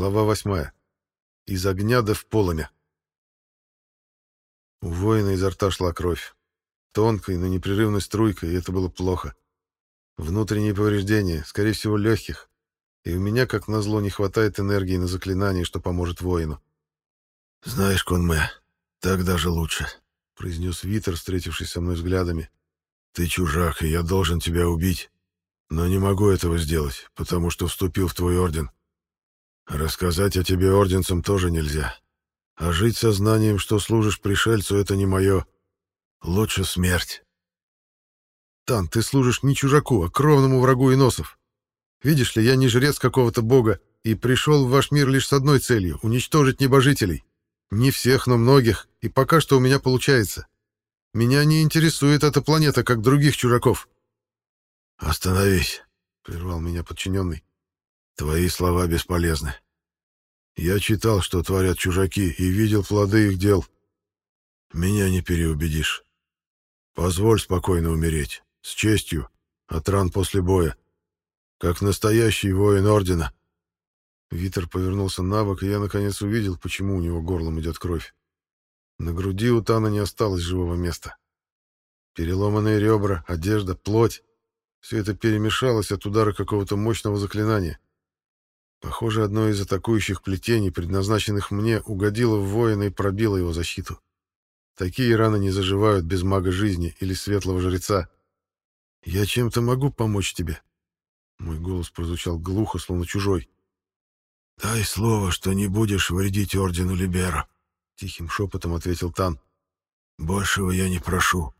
Глава восьмая. Из огня да в полымя. У воина изо рта шла кровь. Тонкой, но непрерывной струйкой, и это было плохо. Внутренние повреждения, скорее всего, легких. И у меня, как назло, не хватает энергии на заклинание, что поможет воину. «Знаешь, Конме, так даже лучше», — произнес Витер, встретившись со мной взглядами. «Ты чужак, и я должен тебя убить. Но не могу этого сделать, потому что вступил в твой орден. Рассказать о тебе орденцам тоже нельзя. А жить сознанием, что служишь пришельцу, это не мое. Лучше смерть. Тан, ты служишь не чужаку, а кровному врагу иносов. Видишь ли, я не жрец какого-то бога и пришел в ваш мир лишь с одной целью — уничтожить небожителей. Не всех, но многих, и пока что у меня получается. Меня не интересует эта планета, как других чужаков. «Остановись», — прервал меня подчиненный. Твои слова бесполезны. Я читал, что творят чужаки, и видел плоды их дел. Меня не переубедишь. Позволь спокойно умереть, с честью, от ран после боя, как настоящий воин Ордена. Витер повернулся на бок, и я наконец увидел, почему у него горлом идет кровь. На груди у Тана не осталось живого места. Переломанные ребра, одежда, плоть — все это перемешалось от удара какого-то мощного заклинания. Похоже, одно из атакующих плетений, предназначенных мне, угодило в воина и пробило его защиту. Такие раны не заживают без мага жизни или светлого жреца. Я чем-то могу помочь тебе. Мой голос прозвучал глухо, словно чужой. «Дай слово, что не будешь вредить ордену Либера», — тихим шепотом ответил Тан. «Большего я не прошу».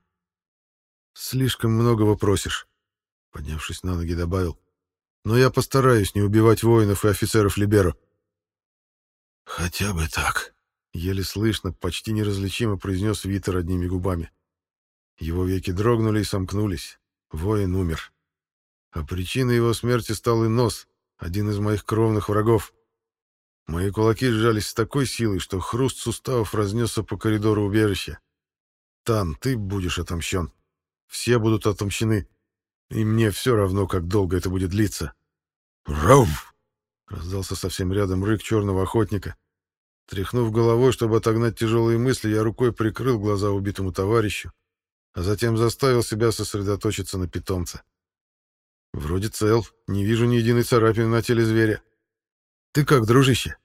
«Слишком многого просишь», — поднявшись на ноги, добавил. Но я постараюсь не убивать воинов и офицеров Либеро. Хотя бы так. Еле слышно, почти неразличимо произнес Витер одними губами. Его веки дрогнули и сомкнулись. Воин умер. А причиной его смерти стал и нос, один из моих кровных врагов. Мои кулаки сжались с такой силой, что хруст суставов разнесся по коридору убежища. Тан, ты будешь отомщен. Все будут отомщены. И мне все равно, как долго это будет длиться. «Рауф!» — раздался совсем рядом рык черного охотника. Тряхнув головой, чтобы отогнать тяжелые мысли, я рукой прикрыл глаза убитому товарищу, а затем заставил себя сосредоточиться на питомце. Вроде цел, не вижу ни единой царапины на теле зверя. «Ты как, дружище?»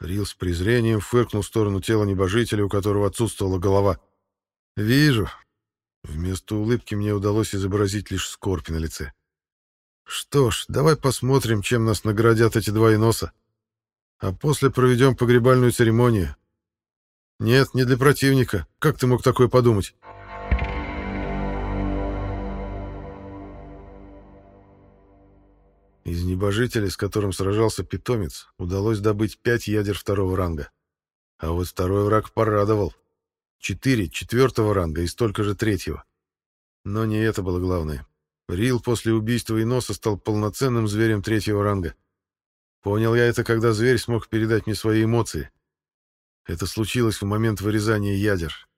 Рил с презрением фыркнул в сторону тела небожителя, у которого отсутствовала голова. «Вижу, Вместо улыбки мне удалось изобразить лишь скорбь на лице. Что ж, давай посмотрим, чем нас наградят эти два иноса. А после проведем погребальную церемонию. Нет, не для противника. Как ты мог такое подумать? Из небожителя, с которым сражался питомец, удалось добыть пять ядер второго ранга. А вот второй враг порадовал. Четыре четвертого ранга и столько же третьего. Но не это было главное. Рил после убийства Иноса стал полноценным зверем третьего ранга. Понял я это, когда зверь смог передать мне свои эмоции. Это случилось в момент вырезания ядер.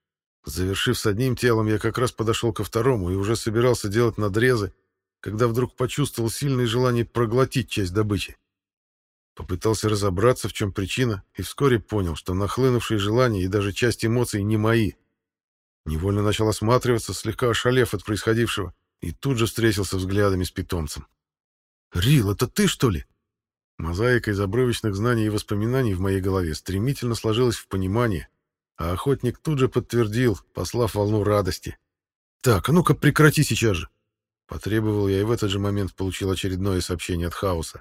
Завершив с одним телом, я как раз подошел ко второму и уже собирался делать надрезы, когда вдруг почувствовал сильное желание проглотить часть добычи. Попытался разобраться, в чем причина, и вскоре понял, что нахлынувшие желания и даже часть эмоций не мои. Невольно начал осматриваться, слегка ошалев от происходившего, и тут же встретился взглядами с питомцем. «Рил, это ты, что ли?» Мозаика из обрывочных знаний и воспоминаний в моей голове стремительно сложилась в понимание, а охотник тут же подтвердил, послав волну радости. «Так, а ну-ка прекрати сейчас же!» Потребовал я и в этот же момент получил очередное сообщение от Хаоса.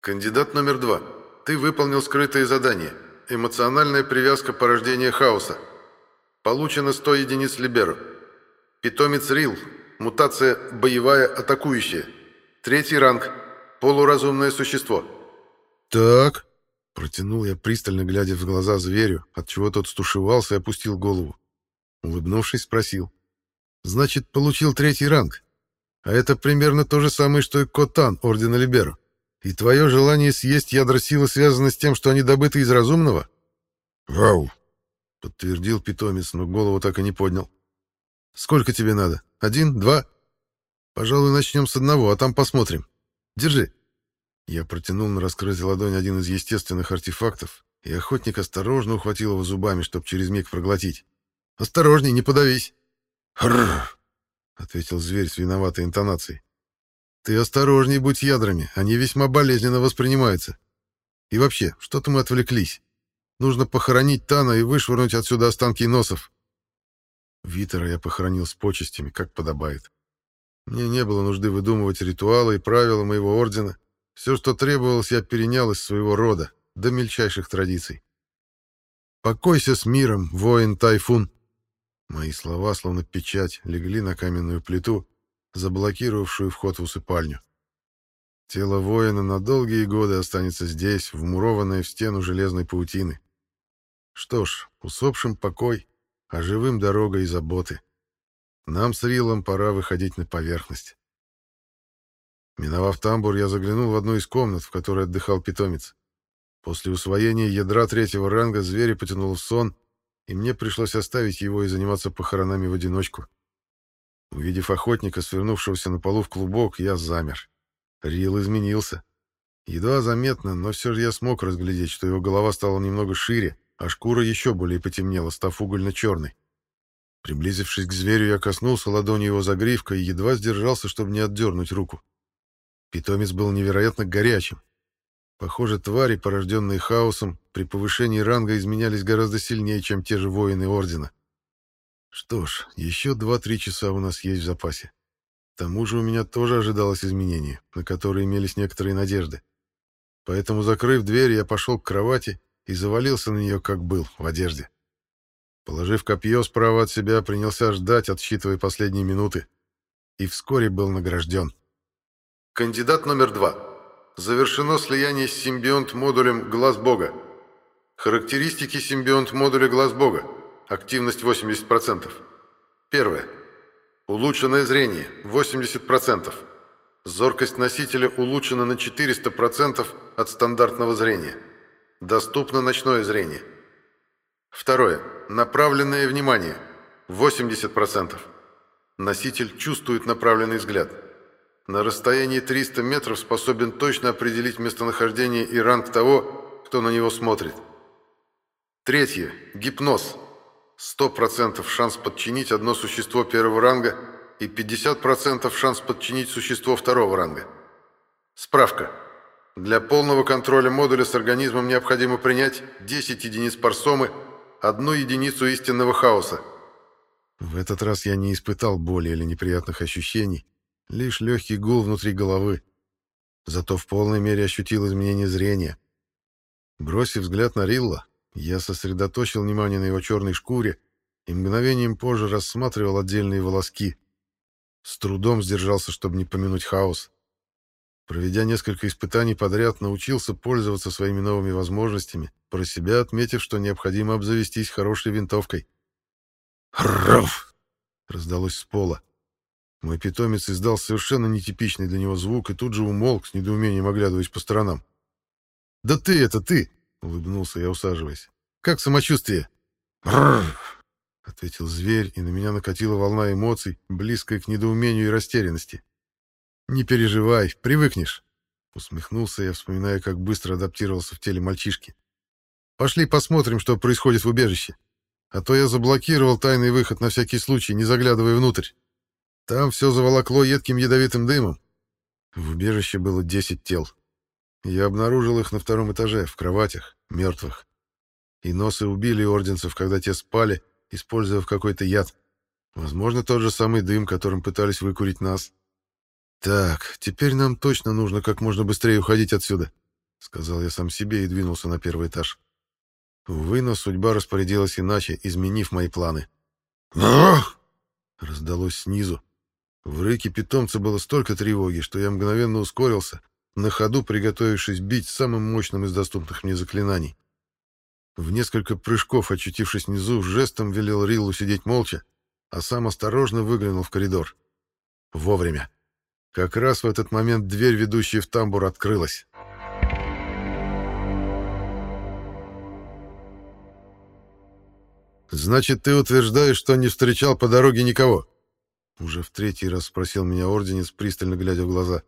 Кандидат номер два. Ты выполнил скрытое задание. Эмоциональная привязка порождения хаоса. Получено 100 единиц Либеро. Питомец Рил. Мутация боевая атакующая. Третий ранг. Полуразумное существо. Так, протянул я пристально глядя в глаза зверю, от чего тот стушевался и опустил голову. Улыбнувшись, спросил: "Значит, получил третий ранг? А это примерно то же самое, что и Котан ордена Либеро?" И твое желание съесть ядра силы связано с тем, что они добыты из разумного? Вау! Подтвердил питомец, но голову так и не поднял. Сколько тебе надо? Один? Два? Пожалуй, начнем с одного, а там посмотрим. Держи. Я протянул на раскрытой ладонь один из естественных артефактов, и охотник осторожно ухватил его зубами, чтобы через миг проглотить. «Осторожней, не подавись!» «Хрррр!» — ответил зверь с виноватой интонацией. «Ты осторожней будь ядрами, они весьма болезненно воспринимаются. И вообще, что-то мы отвлеклись. Нужно похоронить Тана и вышвырнуть отсюда останки носов». Витера я похоронил с почестями, как подобает. Мне не было нужды выдумывать ритуалы и правила моего ордена, все, что требовалось, я перенял из своего рода, до мельчайших традиций. «Покойся с миром, воин Тайфун!» Мои слова, словно печать, легли на каменную плиту, заблокировавшую вход в усыпальню. Тело воина на долгие годы останется здесь, вмурованное в стену железной паутины. Что ж, усопшим покой, а живым дорога и заботы. Нам с Рилом пора выходить на поверхность. Миновав тамбур, я заглянул в одну из комнат, в которой отдыхал питомец. После усвоения ядра третьего ранга зверя потянул в сон, и мне пришлось оставить его и заниматься похоронами в одиночку. Увидев охотника, свернувшегося на полу в клубок, я замер. Рил изменился. Едва заметно, но все же я смог разглядеть, что его голова стала немного шире, а шкура еще более потемнела, став угольно-черной. Приблизившись к зверю, я коснулся ладонью его загривка и едва сдержался, чтобы не отдернуть руку. Питомец был невероятно горячим. Похоже, твари, порожденные хаосом, при повышении ранга изменялись гораздо сильнее, чем те же воины Ордена. Что ж, еще два-три часа у нас есть в запасе. К тому же у меня тоже ожидалось изменение, на которые имелись некоторые надежды. Поэтому, закрыв дверь, я пошел к кровати и завалился на нее, как был, в одежде. Положив копье справа от себя, принялся ждать, отсчитывая последние минуты. И вскоре был награжден. Кандидат номер два. Завершено слияние с симбионт-модулем «Глаз Бога». Характеристики симбионт-модуля «Глаз Бога». Активность 80%. Первое. Улучшенное зрение 80%. Зоркость носителя улучшена на 400% от стандартного зрения. Доступно ночное зрение. Второе. Направленное внимание 80%. Носитель чувствует направленный взгляд. На расстоянии 300 метров способен точно определить местонахождение и ранг того, кто на него смотрит. Третье. Гипноз. 100% шанс подчинить одно существо первого ранга и 50% шанс подчинить существо второго ранга. Справка. Для полного контроля модуля с организмом необходимо принять 10 единиц парсомы, одну единицу истинного хаоса. В этот раз я не испытал боли или неприятных ощущений, Лишь легкий гул внутри головы. Зато в полной мере ощутил изменение зрения. Бросив взгляд на Рилла, я сосредоточил внимание на его черной шкуре и мгновением позже рассматривал отдельные волоски. С трудом сдержался, чтобы не помянуть хаос. Проведя несколько испытаний подряд, научился пользоваться своими новыми возможностями, про себя отметив, что необходимо обзавестись хорошей винтовкой. «Рф!» — раздалось с пола. Мой питомец издал совершенно нетипичный для него звук и тут же умолк, с недоумением оглядываясь по сторонам. «Да ты это ты!» — улыбнулся я, усаживаясь. «Как самочувствие?» ответил зверь, и на меня накатила волна эмоций, близкая к недоумению и растерянности. «Не переживай, привыкнешь», — усмехнулся я, вспоминая, как быстро адаптировался в теле мальчишки. «Пошли посмотрим, что происходит в убежище. А то я заблокировал тайный выход на всякий случай, не заглядывая внутрь». Там все заволокло едким ядовитым дымом. В убежище было десять тел. Я обнаружил их на втором этаже, в кроватях, мертвых. И носы убили орденцев, когда те спали, используя какой-то яд. Возможно, тот же самый дым, которым пытались выкурить нас. «Так, теперь нам точно нужно как можно быстрее уходить отсюда», — сказал я сам себе и двинулся на первый этаж. Увы, но судьба распорядилась иначе, изменив мои планы. «Ах!» — раздалось снизу, в рыке питомца было столько тревоги, что я мгновенно ускорился, на ходу приготовившись бить самым мощным из доступных мне заклинаний. В несколько прыжков, очутившись внизу, жестом велел Риллу сидеть молча, а сам осторожно выглянул в коридор. Вовремя. Как раз в этот момент дверь, ведущая в тамбур, открылась. «Значит, ты утверждаешь, что не встречал по дороге никого?» Уже в третий раз спросил меня орденец, пристально глядя в глаза.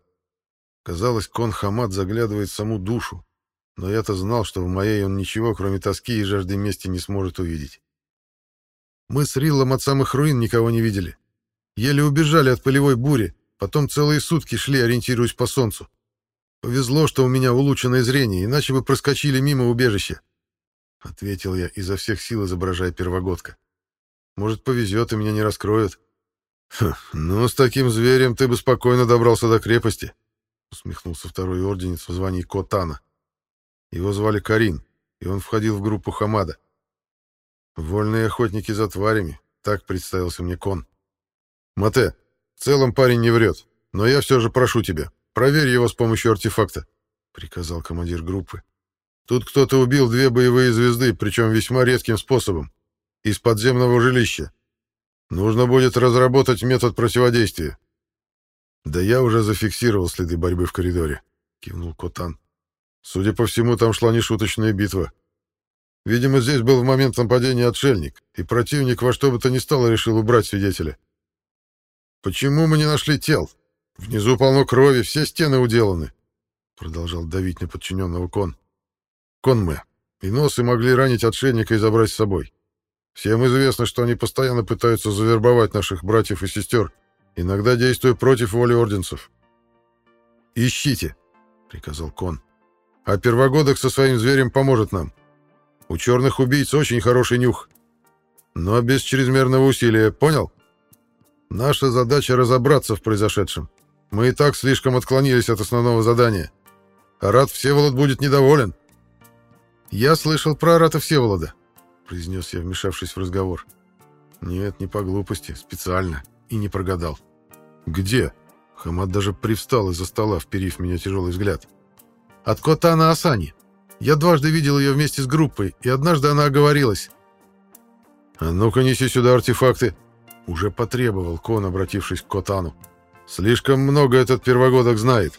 Казалось, кон Хамад заглядывает в саму душу, но я-то знал, что в моей он ничего, кроме тоски и жажды мести, не сможет увидеть. Мы с Риллом от самых руин никого не видели. Еле убежали от полевой бури, потом целые сутки шли, ориентируясь по солнцу. Повезло, что у меня улучшенное зрение, иначе бы проскочили мимо убежища. — ответил я, изо всех сил изображая первогодка. «Может, повезет, и меня не раскроют». «Хм, «Ну, с таким зверем ты бы спокойно добрался до крепости», — усмехнулся второй орденец в звании Котана. Его звали Карин, и он входил в группу Хамада. «Вольные охотники за тварями», — так представился мне Кон. «Мате, в целом парень не врет, но я все же прошу тебя, проверь его с помощью артефакта», — приказал командир группы. Тут кто-то убил две боевые звезды, причем весьма редким способом. Из подземного жилища. Нужно будет разработать метод противодействия. Да я уже зафиксировал следы борьбы в коридоре, кивнул Котан. Судя по всему, там шла нешуточная битва. Видимо, здесь был в момент нападения отшельник, и противник во что бы то ни стало решил убрать свидетеля. Почему мы не нашли тел? Внизу полно крови, все стены уделаны, продолжал давить на подчиненного Кон. Конме. И носы могли ранить отшельника и забрать с собой. Всем известно, что они постоянно пытаются завербовать наших братьев и сестер, иногда действуя против воли орденцев. «Ищите», — приказал Кон. «А первогодок со своим зверем поможет нам. У черных убийц очень хороший нюх. Но без чрезмерного усилия, понял? Наша задача — разобраться в произошедшем. Мы и так слишком отклонились от основного задания. А рад Всеволод будет недоволен». «Я слышал про Арата Всеволода», — произнес я, вмешавшись в разговор. «Нет, не по глупости, специально. И не прогадал». «Где?» Хамад даже привстал из-за стола, вперив меня тяжелый взгляд. «От Котана Асани. Я дважды видел ее вместе с группой, и однажды она оговорилась». «А ну-ка неси сюда артефакты!» Уже потребовал Кон, обратившись к Котану. «Слишком много этот первогодок знает».